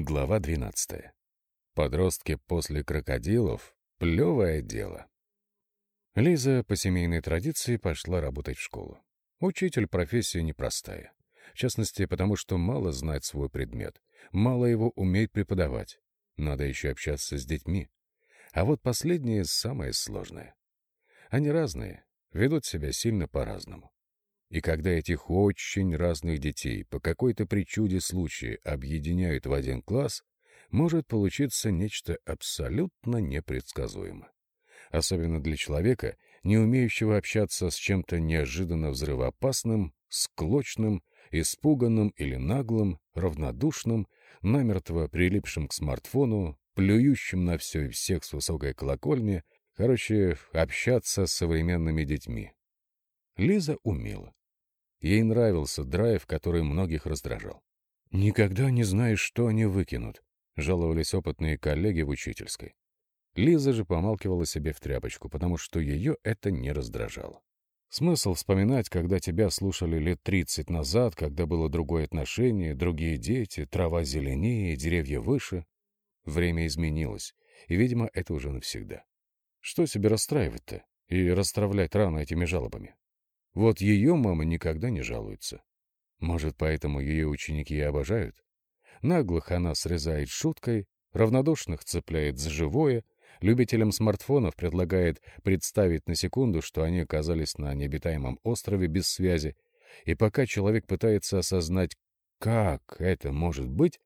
Глава 12. Подростки после крокодилов — плевое дело. Лиза по семейной традиции пошла работать в школу. Учитель профессия непростая. В частности, потому что мало знать свой предмет, мало его уметь преподавать. Надо еще общаться с детьми. А вот последнее самое сложное. Они разные, ведут себя сильно по-разному. И когда этих очень разных детей по какой-то причуде случая объединяют в один класс, может получиться нечто абсолютно непредсказуемое. Особенно для человека, не умеющего общаться с чем-то неожиданно взрывоопасным, склочным, испуганным или наглым, равнодушным, намертво прилипшим к смартфону, плюющим на все и всех с высокой колокольни, короче, общаться с современными детьми. Лиза умела. Ей нравился драйв, который многих раздражал. «Никогда не знаешь, что они выкинут», — жаловались опытные коллеги в учительской. Лиза же помалкивала себе в тряпочку, потому что ее это не раздражало. Смысл вспоминать, когда тебя слушали лет тридцать назад, когда было другое отношение, другие дети, трава зеленее, деревья выше. Время изменилось, и, видимо, это уже навсегда. Что себе расстраивать-то и расстравлять рано этими жалобами? Вот ее мама никогда не жалуется. Может, поэтому ее ученики и обожают? Наглых она срезает шуткой, равнодушных цепляет за живое, любителям смартфонов предлагает представить на секунду, что они оказались на необитаемом острове без связи, и пока человек пытается осознать, как это может быть,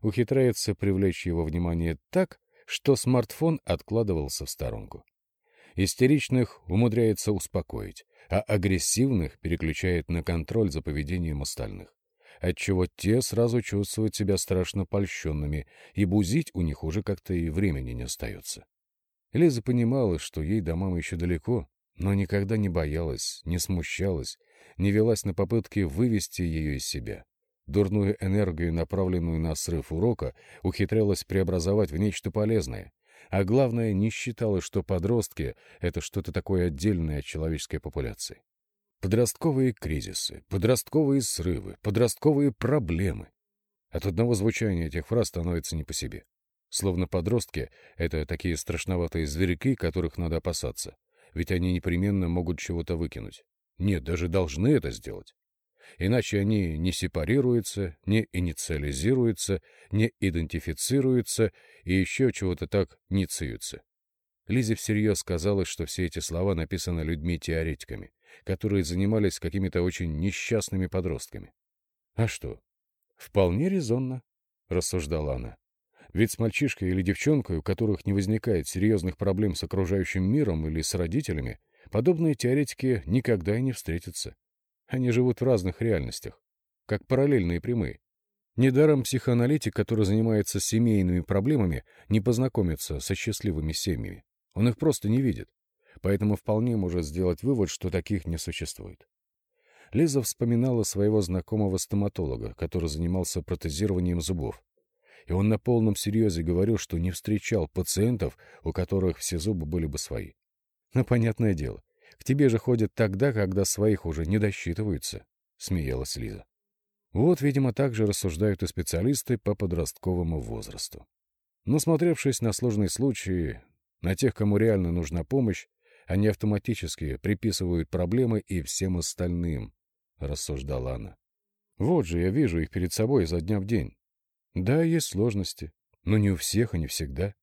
ухитряется привлечь его внимание так, что смартфон откладывался в сторонку. Истеричных умудряется успокоить, а агрессивных переключает на контроль за поведением остальных, отчего те сразу чувствуют себя страшно польщенными, и бузить у них уже как-то и времени не остается. Лиза понимала, что ей до мамы еще далеко, но никогда не боялась, не смущалась, не велась на попытки вывести ее из себя. Дурную энергию, направленную на срыв урока, ухитрялась преобразовать в нечто полезное — а главное, не считала, что подростки — это что-то такое отдельное от человеческой популяции. Подростковые кризисы, подростковые срывы, подростковые проблемы. От одного звучания этих фраз становится не по себе. Словно подростки — это такие страшноватые зверьки, которых надо опасаться, ведь они непременно могут чего-то выкинуть. Нет, даже должны это сделать. Иначе они не сепарируются, не инициализируются, не идентифицируются и еще чего-то так нициются. Лизе всерьез казалось, что все эти слова написаны людьми-теоретиками, которые занимались какими-то очень несчастными подростками. «А что? Вполне резонно», — рассуждала она. «Ведь с мальчишкой или девчонкой, у которых не возникает серьезных проблем с окружающим миром или с родителями, подобные теоретики никогда и не встретятся. Они живут в разных реальностях, как параллельные прямые. Недаром психоаналитик, который занимается семейными проблемами, не познакомится со счастливыми семьями. Он их просто не видит. Поэтому вполне может сделать вывод, что таких не существует. Лиза вспоминала своего знакомого стоматолога, который занимался протезированием зубов. И он на полном серьезе говорил, что не встречал пациентов, у которых все зубы были бы свои. Но понятное дело, к тебе же ходят тогда, когда своих уже не досчитываются, — смеялась Лиза. Вот, видимо, так же рассуждают и специалисты по подростковому возрасту. Насмотревшись на сложные случаи, на тех, кому реально нужна помощь, они автоматически приписывают проблемы и всем остальным, — рассуждала она. Вот же я вижу их перед собой изо дня в день. Да, есть сложности, но не у всех и не всегда.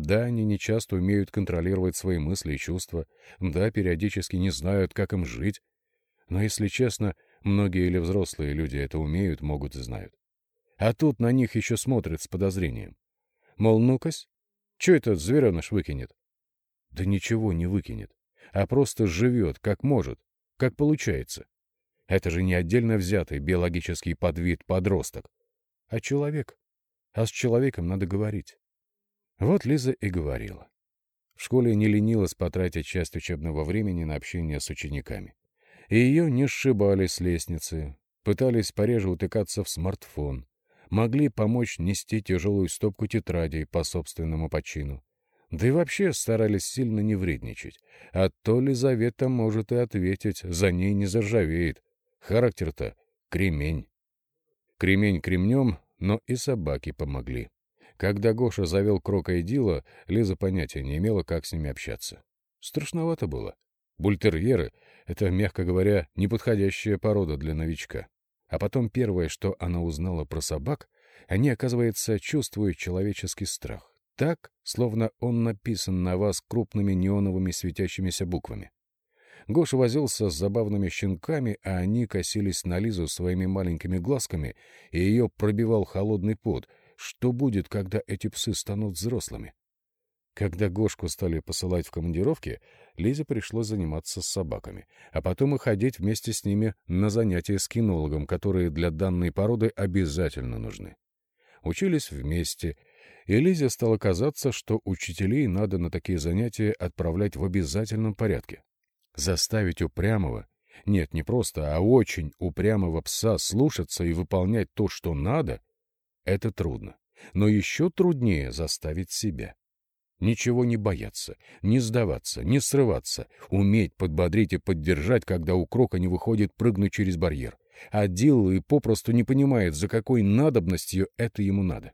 Да, они не часто умеют контролировать свои мысли и чувства. Да, периодически не знают, как им жить. Но, если честно, многие или взрослые люди это умеют, могут и знают. А тут на них еще смотрят с подозрением. Мол, ну-кась, что этот звереныш выкинет? Да ничего не выкинет, а просто живет, как может, как получается. Это же не отдельно взятый биологический подвид подросток, а человек. А с человеком надо говорить. Вот Лиза и говорила. В школе не ленилась потратить часть учебного времени на общение с учениками. И ее не сшибали с лестницы, пытались пореже утыкаться в смартфон, могли помочь нести тяжелую стопку тетрадей по собственному почину. Да и вообще старались сильно не вредничать. А то Лизавета может и ответить, за ней не заржавеет. Характер-то кремень. Кремень кремнем, но и собаки помогли. Когда Гоша завел крокодила, Лиза понятия не имела, как с ними общаться. Страшновато было. Бультерьеры — это, мягко говоря, неподходящая порода для новичка. А потом первое, что она узнала про собак, они, оказывается, чувствуют человеческий страх. Так, словно он написан на вас крупными неоновыми светящимися буквами. Гоша возился с забавными щенками, а они косились на Лизу своими маленькими глазками, и ее пробивал холодный пот. Что будет, когда эти псы станут взрослыми? Когда Гошку стали посылать в командировки, Лизе пришлось заниматься с собаками, а потом и ходить вместе с ними на занятия с кинологом, которые для данной породы обязательно нужны. Учились вместе, и Лизе стало казаться, что учителей надо на такие занятия отправлять в обязательном порядке. Заставить упрямого, нет, не просто, а очень упрямого пса слушаться и выполнять то, что надо, это трудно. Но еще труднее заставить себя. Ничего не бояться, не сдаваться, не срываться, уметь подбодрить и поддержать, когда у Крока не выходит прыгнуть через барьер. А Дилл и попросту не понимает, за какой надобностью это ему надо.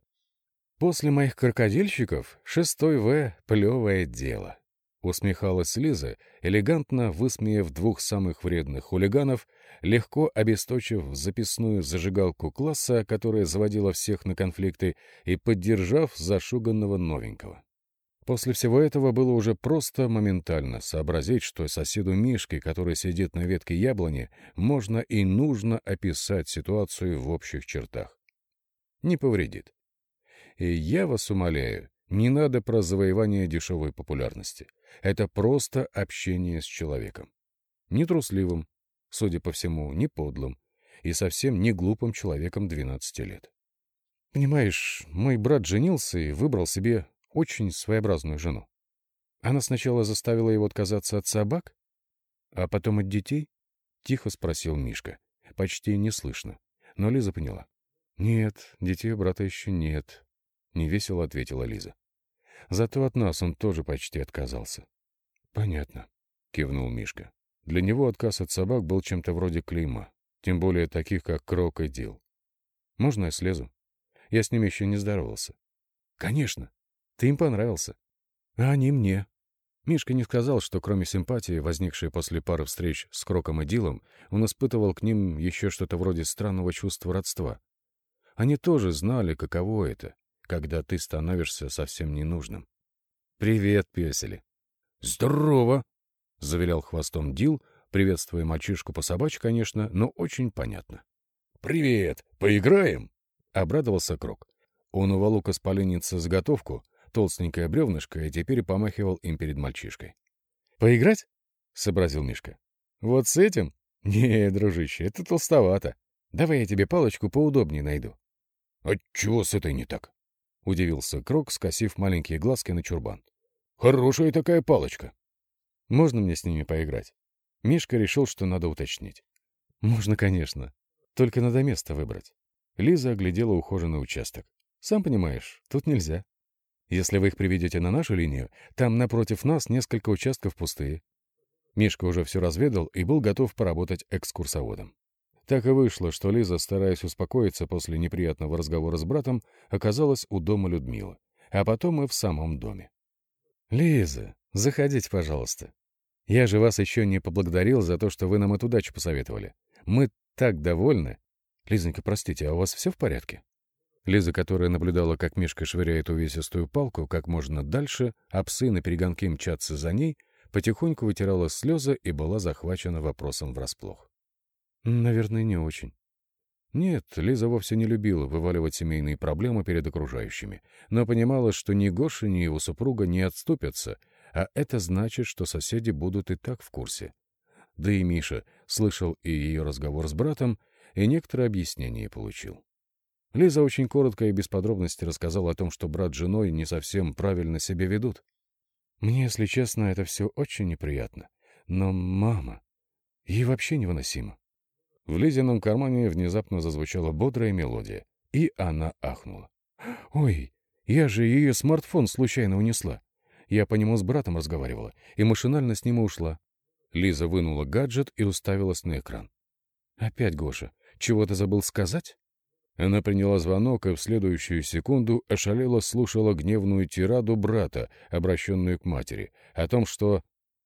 После моих крокодильщиков шестой В — плевое дело. Усмехалась Лиза, элегантно высмеяв двух самых вредных хулиганов, легко обесточив записную зажигалку класса, которая заводила всех на конфликты, и поддержав зашуганного новенького. После всего этого было уже просто моментально сообразить, что соседу Мишке, который сидит на ветке яблони, можно и нужно описать ситуацию в общих чертах. Не повредит. И я вас умоляю, не надо про завоевание дешевой популярности. Это просто общение с человеком. Не трусливым, судя по всему, не подлым и совсем не глупым человеком 12 лет. Понимаешь, мой брат женился и выбрал себе очень своеобразную жену. Она сначала заставила его отказаться от собак, а потом от детей? Тихо спросил Мишка. Почти неслышно. Но Лиза поняла. Нет, детей у брата еще нет. Невесело ответила Лиза. Зато от нас он тоже почти отказался. Понятно, кивнул Мишка. Для него отказ от собак был чем-то вроде клейма, тем более таких, как Крок и Дил. Можно я слезу? Я с ними еще не здоровался. Конечно, ты им понравился. А они мне. Мишка не сказал, что кроме симпатии, возникшей после пары встреч с Кроком и Дилом, он испытывал к ним еще что-то вроде странного чувства родства. Они тоже знали, каково это, когда ты становишься совсем ненужным. «Привет, песели!» «Здорово!» — завилял хвостом Дил, приветствуя мальчишку по собачьи, конечно, но очень понятно. «Привет! Поиграем?» — обрадовался Крок. Он уволок из поленницы заготовку, толстенькое бревнышко и теперь помахивал им перед мальчишкой. «Поиграть?» — сообразил Мишка. «Вот с этим? Не, дружище, это толстовато. Давай я тебе палочку поудобнее найду». «А чего с этой не так?» — удивился Крок, скосив маленькие глазки на чурбан. «Хорошая такая палочка». «Можно мне с ними поиграть?» Мишка решил, что надо уточнить. «Можно, конечно. Только надо место выбрать». Лиза оглядела ухоженный участок. «Сам понимаешь, тут нельзя». Если вы их приведете на нашу линию, там напротив нас несколько участков пустые. Мишка уже все разведал и был готов поработать экскурсоводом. Так и вышло, что Лиза, стараясь успокоиться после неприятного разговора с братом, оказалась у дома Людмилы, а потом и в самом доме. «Лиза, заходите, пожалуйста. Я же вас еще не поблагодарил за то, что вы нам эту дачу посоветовали. Мы так довольны. Лизонька, простите, а у вас все в порядке?» Лиза, которая наблюдала, как Мишка швыряет увесистую палку как можно дальше, а псы на мчатся за ней, потихоньку вытирала слезы и была захвачена вопросом врасплох. «Наверное, не очень». Нет, Лиза вовсе не любила вываливать семейные проблемы перед окружающими, но понимала, что ни Гоша, ни его супруга не отступятся, а это значит, что соседи будут и так в курсе. Да и Миша слышал и ее разговор с братом, и некоторые объяснения получил. Лиза очень коротко и без подробностей рассказала о том, что брат с женой не совсем правильно себя ведут. Мне, если честно, это все очень неприятно. Но мама... Ей вообще невыносимо. В Лизином кармане внезапно зазвучала бодрая мелодия, и она ахнула. «Ой, я же ее смартфон случайно унесла. Я по нему с братом разговаривала, и машинально с ним ушла». Лиза вынула гаджет и уставилась на экран. «Опять Гоша. Чего ты забыл сказать?» Она приняла звонок и в следующую секунду ошалела слушала гневную тираду брата, обращенную к матери, о том, что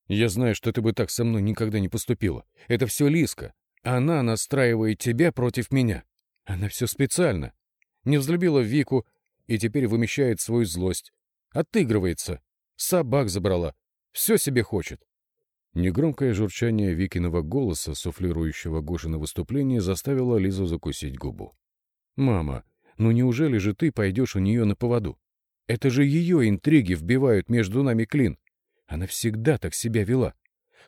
«Я знаю, что ты бы так со мной никогда не поступила. Это все Лиска. Она настраивает тебя против меня. Она все специально. Не взлюбила Вику и теперь вымещает свою злость. Отыгрывается. Собак забрала. Все себе хочет. Негромкое журчание Викиного голоса, суфлирующего Гоши на выступлении, заставило Лизу закусить губу. «Мама, ну неужели же ты пойдешь у нее на поводу? Это же ее интриги вбивают между нами клин. Она всегда так себя вела.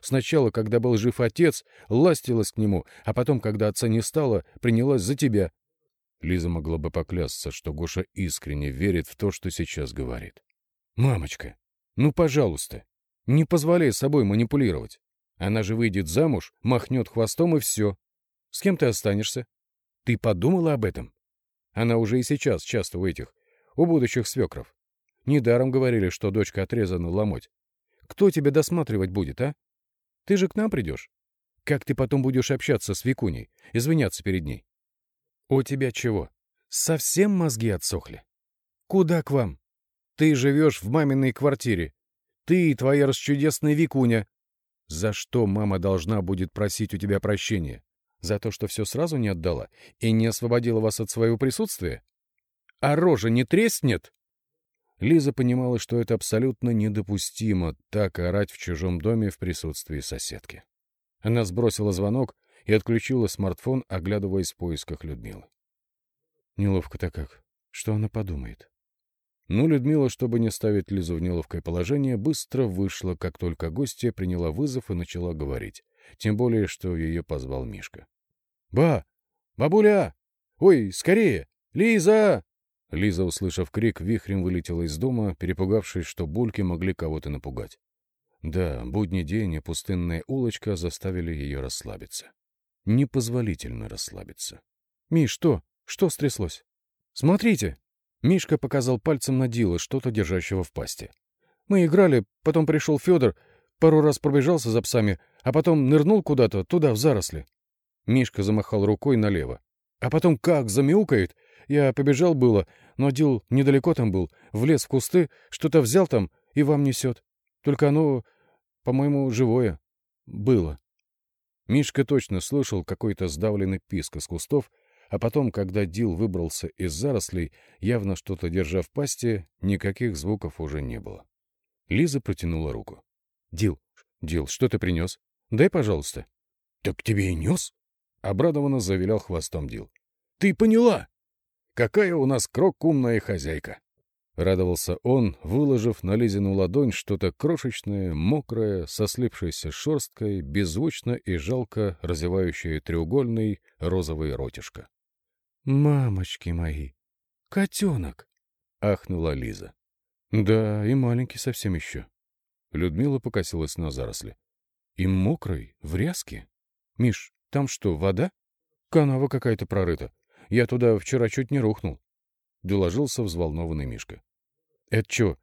Сначала, когда был жив отец, ластилась к нему, а потом, когда отца не стало, принялась за тебя». Лиза могла бы поклясться, что Гоша искренне верит в то, что сейчас говорит. «Мамочка, ну, пожалуйста, не позволяй собой манипулировать. Она же выйдет замуж, махнет хвостом и все. С кем ты останешься? Ты подумала об этом? Она уже и сейчас часто у этих, у будущих свекров. Недаром говорили, что дочка отрезана ломоть. Кто тебя досматривать будет, а? Ты же к нам придешь. Как ты потом будешь общаться с Викуней, извиняться перед ней? У тебя чего? Совсем мозги отсохли? Куда к вам? Ты живешь в маминой квартире. Ты и твоя расчудесная Викуня. За что мама должна будет просить у тебя прощения? За то, что все сразу не отдала и не освободила вас от своего присутствия? А рожа не треснет? Лиза понимала, что это абсолютно недопустимо так орать в чужом доме в присутствии соседки. Она сбросила звонок и отключила смартфон, оглядываясь в поисках Людмилы. Неловко-то как. Что она подумает? Но Людмила, чтобы не ставить Лизу в неловкое положение, быстро вышла, как только гостья приняла вызов и начала говорить. Тем более, что ее позвал Мишка. «Ба! Бабуля! Ой, скорее! Лиза!» Лиза, услышав крик, вихрем вылетела из дома, перепугавшись, что бульки могли кого-то напугать. Да, будний день и пустынная улочка заставили ее расслабиться. Непозволительно расслабиться. «Миш, что? Что стряслось?» «Смотрите!» Мишка показал пальцем на Дила, что-то держащего в пасти. «Мы играли, потом пришел Федор, пару раз пробежался за псами, а потом нырнул куда-то, туда, в заросли». Мишка замахал рукой налево. А потом как замяукает, я побежал было, но Дил недалеко там был, влез в кусты, что-то взял там и вам несет. Только оно, по-моему, живое. Было. Мишка точно слышал какой-то сдавленный писк из кустов, а потом, когда Дил выбрался из зарослей, явно что-то держа в пасти, никаких звуков уже не было. Лиза протянула руку. — Дил, Дил, что ты принес? Дай, пожалуйста. — Так тебе и нес? — обрадованно завилял хвостом Дил. — Ты поняла? Какая у нас крок умная хозяйка!» Радовался он, выложив на Лизину ладонь что-то крошечное, мокрое, со слипшейся шерсткой, беззвучно и жалко разевающее треугольный розовый ротишко. «Мамочки мои! Котенок!» — ахнула Лиза. «Да, и маленький совсем еще». Людмила покосилась на заросли. «И мокрый, в ряске? Миш, там что, вода? Канава какая-то прорыта. Я туда вчера чуть не рухнул. Доложился взволнованный Мишка. Это что,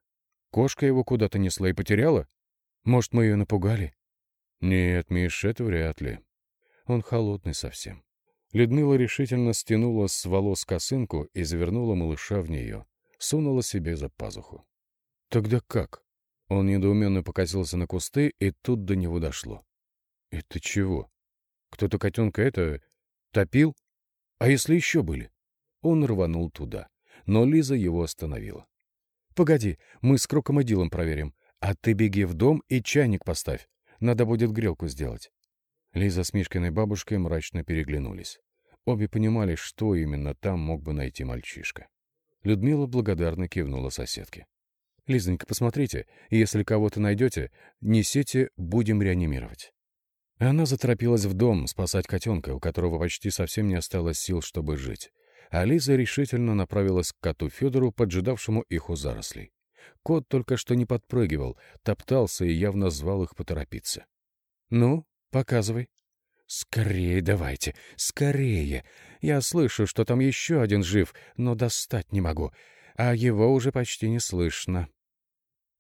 кошка его куда-то несла и потеряла? Может, мы ее напугали? Нет, Миш, это вряд ли. Он холодный совсем. Людмила решительно стянула с волос косынку и завернула малыша в нее. Сунула себе за пазуху. Тогда как? Он недоуменно покосился на кусты, и тут до него дошло. Это чего? Кто-то котенка это... топил? А если еще были? Он рванул туда, но Лиза его остановила. «Погоди, мы с крокомодилом проверим, а ты беги в дом и чайник поставь. Надо будет грелку сделать». Лиза с Мишкиной бабушкой мрачно переглянулись. Обе понимали, что именно там мог бы найти мальчишка. Людмила благодарно кивнула соседке. «Лизонька, посмотрите, если кого-то найдете, несите, будем реанимировать». Она заторопилась в дом спасать котенка, у которого почти совсем не осталось сил, чтобы жить. А Лиза решительно направилась к коту Федору, поджидавшему их у зарослей. Кот только что не подпрыгивал, топтался и явно звал их поторопиться. «Ну, показывай». «Скорее давайте, скорее! Я слышу, что там еще один жив, но достать не могу, а его уже почти не слышно».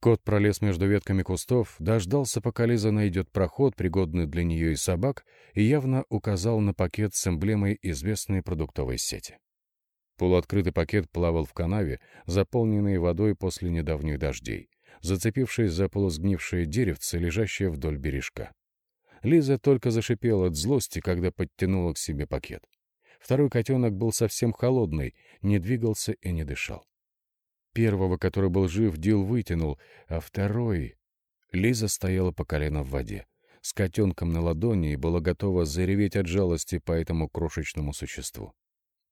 Кот пролез между ветками кустов, дождался, пока Лиза найдет проход, пригодный для нее и собак, и явно указал на пакет с эмблемой известной продуктовой сети. Полуоткрытый пакет плавал в канаве, заполненной водой после недавних дождей, зацепившись за полусгнившее деревце, лежащее вдоль бережка. Лиза только зашипела от злости, когда подтянула к себе пакет. Второй котенок был совсем холодный, не двигался и не дышал. Первого, который был жив, Дил вытянул, а второй... Лиза стояла по колено в воде, с котенком на ладони и была готова зареветь от жалости по этому крошечному существу.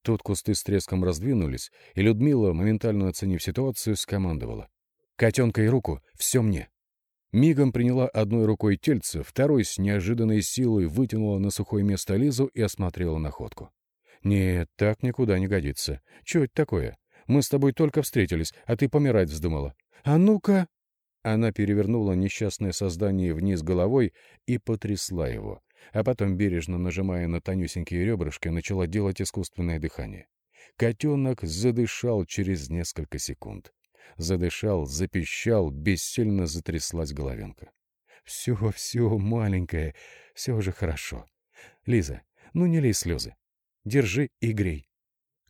Тут кусты с треском раздвинулись, и Людмила, моментально оценив ситуацию, скомандовала. «Котенка и руку, все мне!» Мигом приняла одной рукой тельце, второй с неожиданной силой вытянула на сухое место Лизу и осмотрела находку. «Нет, так никуда не годится. Чего это такое? Мы с тобой только встретились, а ты помирать вздумала. А ну-ка!» Она перевернула несчастное создание вниз головой и потрясла его, а потом, бережно нажимая на тонюсенькие ребрышки, начала делать искусственное дыхание. Котенок задышал через несколько секунд. Задышал, запищал, бессильно затряслась головенка. «Все, все, маленькая, все уже хорошо. Лиза, ну не лей слезы. Держи и грей».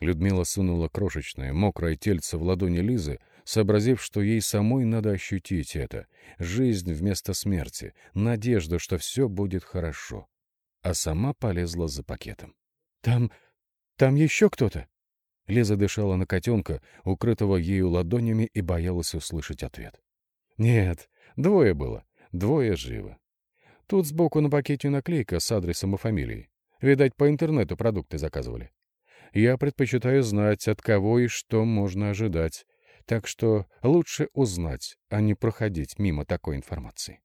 Людмила сунула крошечное, мокрое тельце в ладони Лизы, сообразив, что ей самой надо ощутить это. Жизнь вместо смерти, надежда, что все будет хорошо. А сама полезла за пакетом. «Там... там еще кто-то?» Лиза дышала на котенка, укрытого ею ладонями, и боялась услышать ответ. «Нет, двое было. Двое живы. Тут сбоку на пакете наклейка с адресом и фамилией. Видать, по интернету продукты заказывали. Я предпочитаю знать, от кого и что можно ожидать. Так что лучше узнать, а не проходить мимо такой информации.